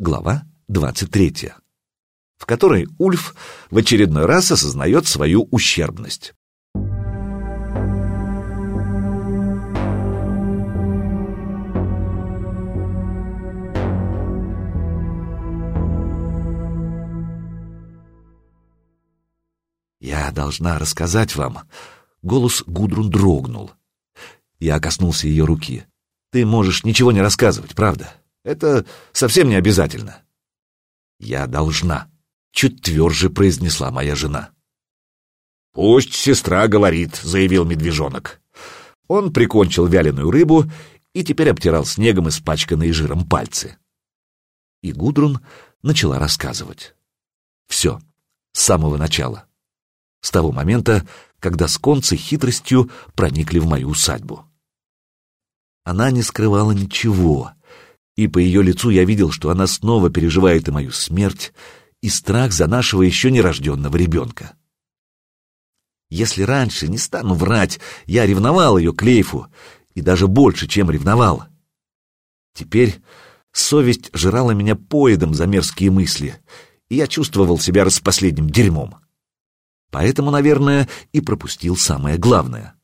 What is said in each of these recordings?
Глава 23, в которой Ульф в очередной раз осознает свою ущербность. «Я должна рассказать вам». Голос Гудрун дрогнул. Я коснулся ее руки. «Ты можешь ничего не рассказывать, правда? Это совсем не обязательно». «Я должна», — чуть тверже произнесла моя жена. «Пусть сестра говорит», — заявил медвежонок. Он прикончил вяленую рыбу и теперь обтирал снегом испачканные жиром пальцы. И Гудрун начала рассказывать. Все, с самого начала с того момента, когда сконцы хитростью проникли в мою усадьбу. Она не скрывала ничего, и по ее лицу я видел, что она снова переживает и мою смерть, и страх за нашего еще нерожденного ребенка. Если раньше, не стану врать, я ревновал ее к Лейфу, и даже больше, чем ревновал. Теперь совесть жрала меня поедом за мерзкие мысли, и я чувствовал себя распоследним дерьмом. Поэтому, наверное, и пропустил самое главное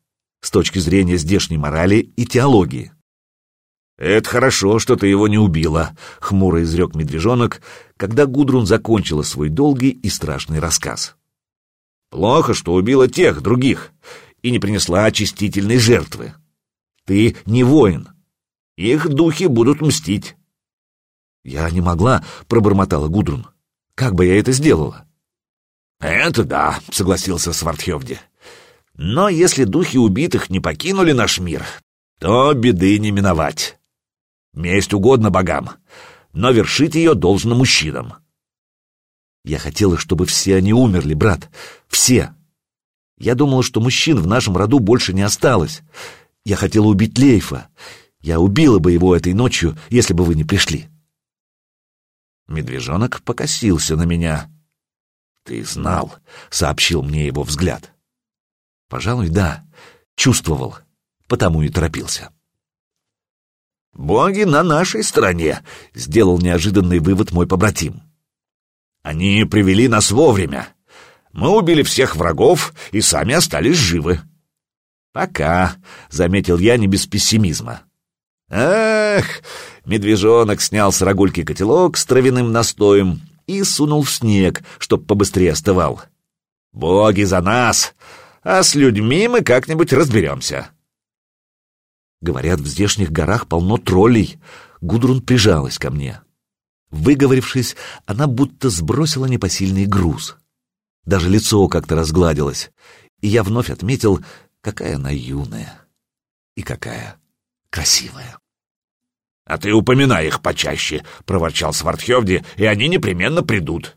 с точки зрения здешней морали и теологии. «Это хорошо, что ты его не убила», — хмуро изрек медвежонок, когда Гудрун закончила свой долгий и страшный рассказ. «Плохо, что убила тех, других, и не принесла очистительной жертвы. Ты не воин. Их духи будут мстить». «Я не могла», — пробормотала Гудрун. «Как бы я это сделала?» «Это да», — согласился Свардхевди. «Но если духи убитых не покинули наш мир, то беды не миновать. Месть угодно богам, но вершить ее должно мужчинам». «Я хотела, чтобы все они умерли, брат. Все. Я думала, что мужчин в нашем роду больше не осталось. Я хотела убить Лейфа. Я убила бы его этой ночью, если бы вы не пришли». Медвежонок покосился на меня. «Ты знал», — сообщил мне его взгляд. «Пожалуй, да. Чувствовал. Потому и торопился». «Боги на нашей стороне», — сделал неожиданный вывод мой побратим. «Они привели нас вовремя. Мы убили всех врагов и сами остались живы». «Пока», — заметил я не без пессимизма. «Эх!» — медвежонок снял с рогульки котелок с травяным настоем и сунул в снег, чтоб побыстрее остывал. «Боги за нас, а с людьми мы как-нибудь разберемся». Говорят, в здешних горах полно троллей. Гудрун прижалась ко мне. Выговорившись, она будто сбросила непосильный груз. Даже лицо как-то разгладилось, и я вновь отметил, какая она юная и какая красивая. «А ты упоминай их почаще», — проворчал Свардхевди, — «и они непременно придут».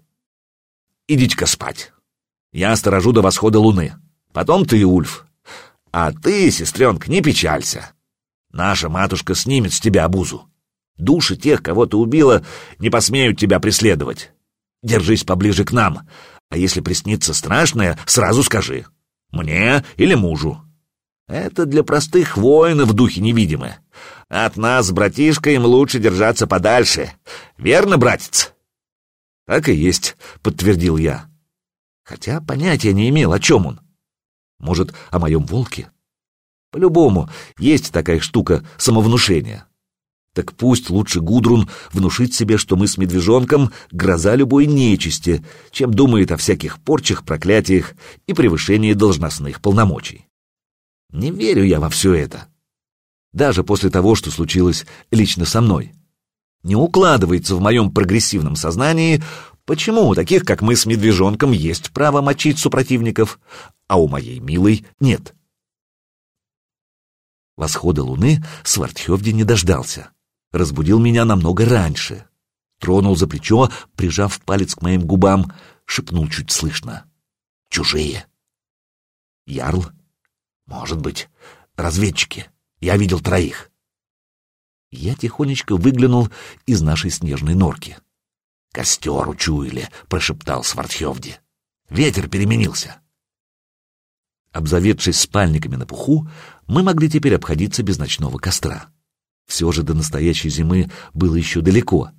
«Идите-ка спать. Я сторожу до восхода луны. Потом ты, Ульф. А ты, сестренка, не печалься. Наша матушка снимет с тебя обузу. Души тех, кого ты убила, не посмеют тебя преследовать. Держись поближе к нам, а если приснится страшное, сразу скажи. Мне или мужу. Это для простых воинов духи невидимы. От нас, братишка, им лучше держаться подальше. Верно, братец?» «Так и есть», — подтвердил я. Хотя понятия не имел, о чем он. Может, о моем волке? По-любому, есть такая штука — самовнушение. Так пусть лучше Гудрун внушит себе, что мы с медвежонком — гроза любой нечисти, чем думает о всяких порчах, проклятиях и превышении должностных полномочий. Не верю я во все это даже после того, что случилось лично со мной. Не укладывается в моем прогрессивном сознании, почему у таких, как мы с медвежонком, есть право мочить супротивников, а у моей милой нет. Восхода луны Свартхевди не дождался. Разбудил меня намного раньше. Тронул за плечо, прижав палец к моим губам, шепнул чуть слышно. «Чужие». «Ярл?» «Может быть. Разведчики». Я видел троих. Я тихонечко выглянул из нашей снежной норки. «Костер учуяли», — прошептал Свардхевди. «Ветер переменился». Обзаведшись спальниками на пуху, мы могли теперь обходиться без ночного костра. Все же до настоящей зимы было еще далеко.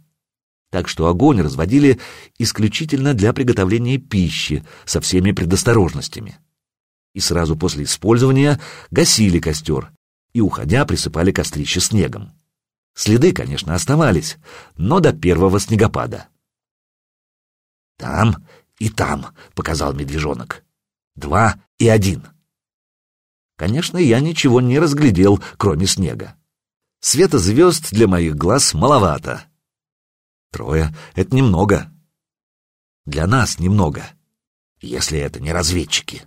так что огонь разводили исключительно для приготовления пищи со всеми предосторожностями. И сразу после использования гасили костер и, уходя, присыпали кострище снегом. Следы, конечно, оставались, но до первого снегопада. «Там и там», — показал медвежонок. «Два и один». Конечно, я ничего не разглядел, кроме снега. Света звезд для моих глаз маловато. Трое — это немного. Для нас немного, если это не разведчики.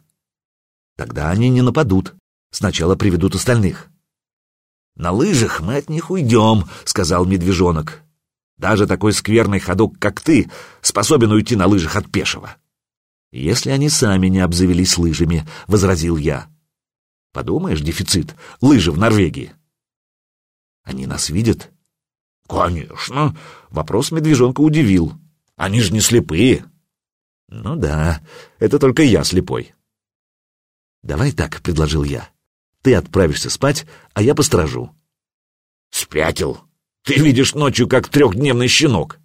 Тогда они не нападут. Сначала приведут остальных. «На лыжах мы от них уйдем», — сказал медвежонок. «Даже такой скверный ходок, как ты, способен уйти на лыжах от пешего». «Если они сами не обзавелись лыжами», — возразил я. «Подумаешь, дефицит, лыжи в Норвегии». «Они нас видят?» «Конечно!» — вопрос медвежонка удивил. «Они же не слепые!» «Ну да, это только я слепой». «Давай так», — предложил я. «Ты отправишься спать, а я посторожу». «Спятил! Ты видишь ночью, как трехдневный щенок!»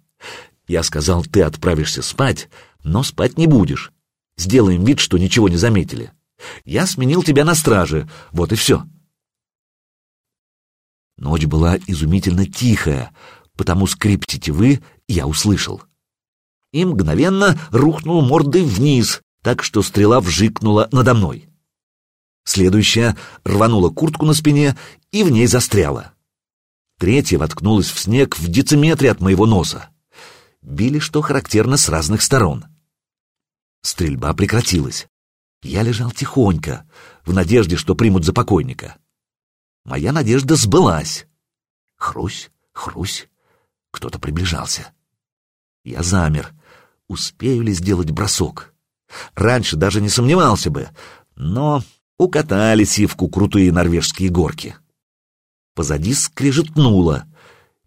Я сказал, ты отправишься спать, но спать не будешь. Сделаем вид, что ничего не заметили. Я сменил тебя на страже, вот и все. Ночь была изумительно тихая, потому скрип тетивы я услышал. И мгновенно рухнул мордой вниз, так что стрела вжикнула надо мной. Следующая рванула куртку на спине и в ней застряла. Третья воткнулась в снег в дециметре от моего носа. Били, что характерно, с разных сторон. Стрельба прекратилась. Я лежал тихонько, в надежде, что примут за покойника. Моя надежда сбылась. Хрусь, хрусь. Кто-то приближался. Я замер. Успею ли сделать бросок? Раньше даже не сомневался бы, но укатали сивку крутые норвежские горки. Позади скрежетнуло.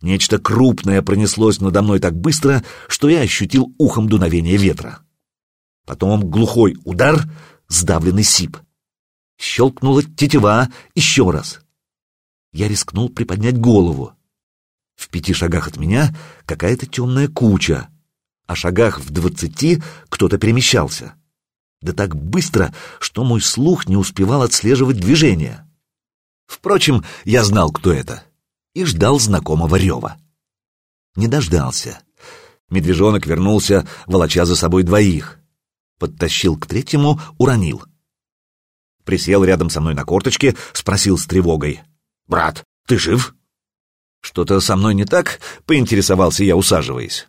Нечто крупное пронеслось надо мной так быстро, что я ощутил ухом дуновение ветра. Потом глухой удар, сдавленный сип. Щелкнула тетива еще раз я рискнул приподнять голову. В пяти шагах от меня какая-то темная куча, а шагах в двадцати кто-то перемещался. Да так быстро, что мой слух не успевал отслеживать движение. Впрочем, я знал, кто это, и ждал знакомого рева. Не дождался. Медвежонок вернулся, волоча за собой двоих. Подтащил к третьему, уронил. Присел рядом со мной на корточке, спросил с тревогой — «Брат, ты жив?» «Что-то со мной не так?» — поинтересовался я, усаживаясь.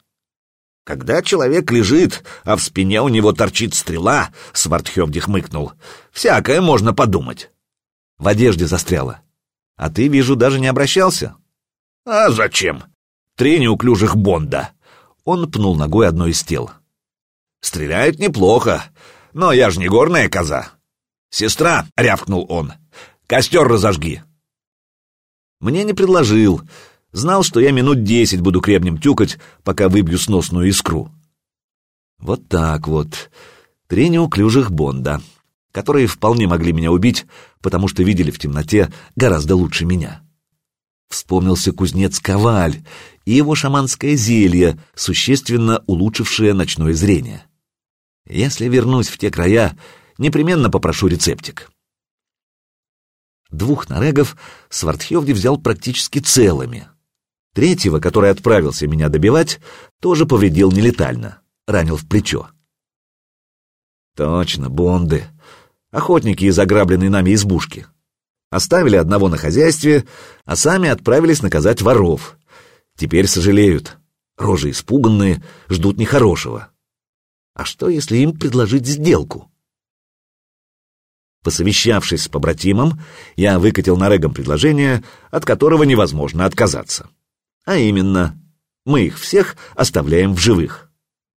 «Когда человек лежит, а в спине у него торчит стрела», — Свардхевди хмыкнул, — «всякое можно подумать». «В одежде застряла. А ты, вижу, даже не обращался?» «А зачем? Три неуклюжих Бонда». Он пнул ногой одно из тел. «Стреляет неплохо, но я же не горная коза». «Сестра», — рявкнул он, — «костер разожги». Мне не предложил. Знал, что я минут десять буду крепнем тюкать, пока выбью сносную искру. Вот так вот. Три неуклюжих Бонда, которые вполне могли меня убить, потому что видели в темноте гораздо лучше меня. Вспомнился кузнец Коваль и его шаманское зелье, существенно улучшившее ночное зрение. Если вернусь в те края, непременно попрошу рецептик. Двух нарегов Свардхевди взял практически целыми. Третьего, который отправился меня добивать, тоже повредил нелетально, ранил в плечо. Точно, бонды. Охотники из ограбленной нами избушки. Оставили одного на хозяйстве, а сами отправились наказать воров. Теперь сожалеют. Рожи испуганные, ждут нехорошего. А что, если им предложить сделку? Посовещавшись с побратимом, я выкатил на Регом предложение, от которого невозможно отказаться. А именно, мы их всех оставляем в живых.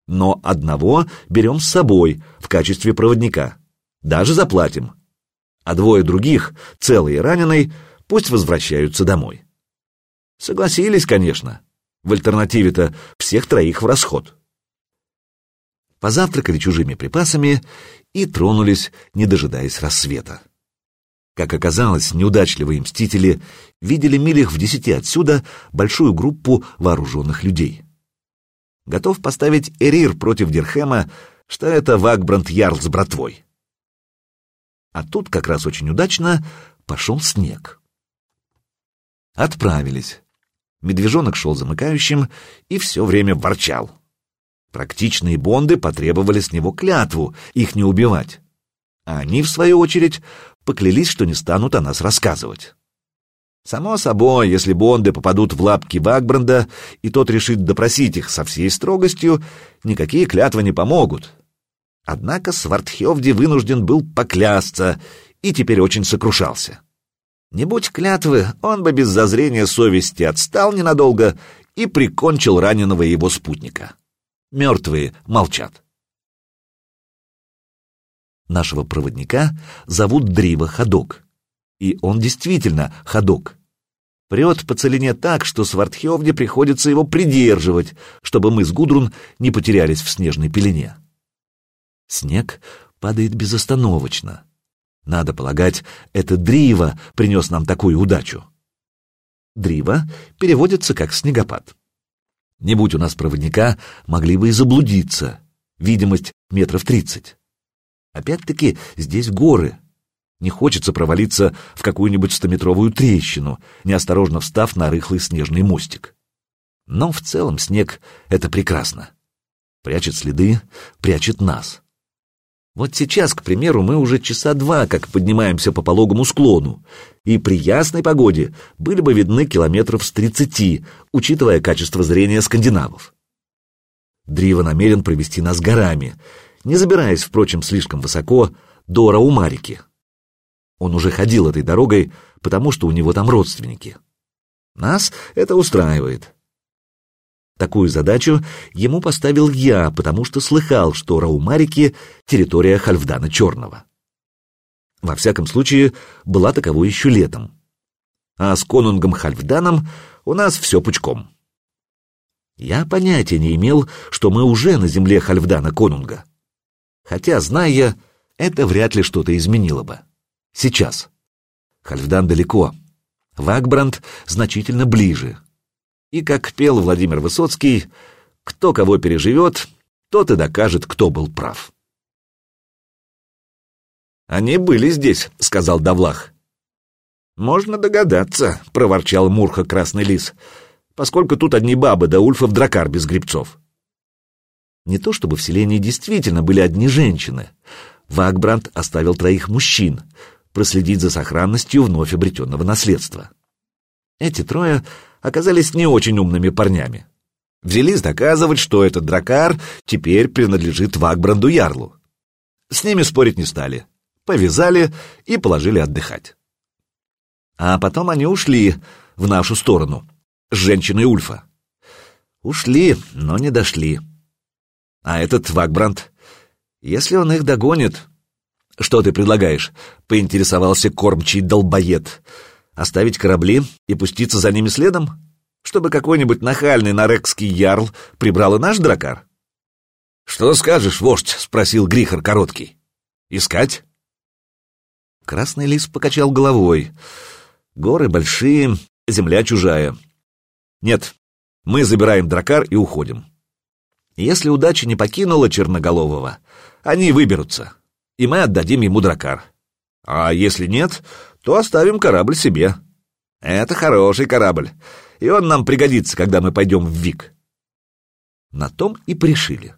Но одного берем с собой в качестве проводника. Даже заплатим. А двое других, целый и раненый, пусть возвращаются домой. Согласились, конечно. В альтернативе-то всех троих в расход. Позавтракали чужими припасами и тронулись, не дожидаясь рассвета. Как оказалось, неудачливые мстители видели милях в десяти отсюда большую группу вооруженных людей. Готов поставить Эрир против Дирхема, что это Вагбранд Ярл с братвой. А тут как раз очень удачно пошел снег. Отправились. Медвежонок шел замыкающим и все время ворчал. Практичные бонды потребовали с него клятву их не убивать. А они, в свою очередь, поклялись, что не станут о нас рассказывать. Само собой, если бонды попадут в лапки Вагбранда, и тот решит допросить их со всей строгостью, никакие клятвы не помогут. Однако Свартхевди вынужден был поклясться и теперь очень сокрушался. Не будь клятвы, он бы без зазрения совести отстал ненадолго и прикончил раненого его спутника. Мертвые молчат. Нашего проводника зовут Дрива Ходок. И он действительно ходок. Прет по целине так, что Свартхевде приходится его придерживать, чтобы мы с Гудрун не потерялись в снежной пелене. Снег падает безостановочно. Надо полагать, это Дрива принес нам такую удачу. Дрива переводится как снегопад. Не будь у нас проводника, могли бы и заблудиться. Видимость метров тридцать. Опять-таки, здесь горы. Не хочется провалиться в какую-нибудь стометровую трещину, неосторожно встав на рыхлый снежный мостик. Но в целом снег — это прекрасно. Прячет следы, прячет нас. Вот сейчас, к примеру, мы уже часа два как поднимаемся по пологому склону, и при ясной погоде были бы видны километров с тридцати, учитывая качество зрения скандинавов. Дрива намерен провести нас горами, не забираясь, впрочем, слишком высоко, до Раумарики. Он уже ходил этой дорогой, потому что у него там родственники. Нас это устраивает. Такую задачу ему поставил я, потому что слыхал, что Раумарики — территория Хальфдана Черного. Во всяком случае, была таковой еще летом. А с конунгом Хальфданом у нас все пучком. Я понятия не имел, что мы уже на земле Хальфдана Конунга. Хотя, зная, это вряд ли что-то изменило бы. Сейчас. Хальфдан далеко. Вагбранд значительно ближе. И, как пел Владимир Высоцкий, кто кого переживет, тот и докажет, кто был прав. «Они были здесь», — сказал Давлах. «Можно догадаться», — проворчал Мурха Красный Лис, «поскольку тут одни бабы да Ульфов дракар без грибцов». Не то чтобы в селении действительно были одни женщины. Вагбранд оставил троих мужчин, проследить за сохранностью вновь обретенного наследства. Эти трое оказались не очень умными парнями. Взялись доказывать, что этот дракар теперь принадлежит Вагбранду Ярлу. С ними спорить не стали. Повязали и положили отдыхать. А потом они ушли в нашу сторону, с женщиной Ульфа. Ушли, но не дошли. А этот Вагбранд, если он их догонит... Что ты предлагаешь? Поинтересовался кормчий долбоед. Оставить корабли и пуститься за ними следом? Чтобы какой-нибудь нахальный нарекский ярл прибрал и наш дракар? «Что скажешь, вождь?» — спросил Грихар Короткий. «Искать?» Красный лис покачал головой. «Горы большие, земля чужая. Нет, мы забираем дракар и уходим. Если удача не покинула Черноголового, они выберутся, и мы отдадим ему дракар. А если нет, то оставим корабль себе. Это хороший корабль, и он нам пригодится, когда мы пойдем в Вик. На том и пришили.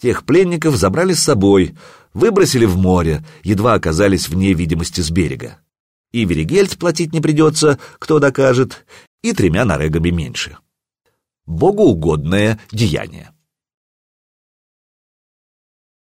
Тех пленников забрали с собой, выбросили в море, едва оказались вне видимости с берега. И Веригельд платить не придется, кто докажет, и тремя нарегами меньше. Богоугодное деяние.